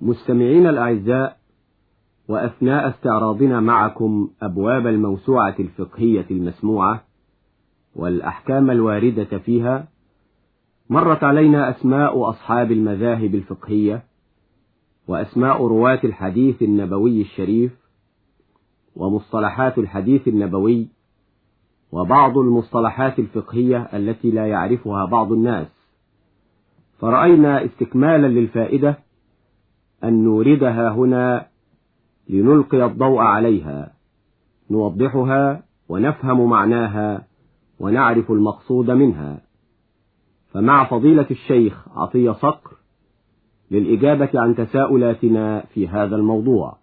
مستمعين الأعزاء وأثناء استعراضنا معكم أبواب الموسوعة الفقهية المسموعة والأحكام الواردة فيها مرت علينا أسماء أصحاب المذاهب الفقهية وأسماء رواة الحديث النبوي الشريف ومصطلحات الحديث النبوي وبعض المصطلحات الفقهية التي لا يعرفها بعض الناس. فرأينا استكمالا للفائدة أن نوردها هنا لنلقي الضوء عليها نوضحها ونفهم معناها ونعرف المقصود منها. فمع فضيلة الشيخ عطية صقر للإجابة عن تساؤلاتنا في هذا الموضوع.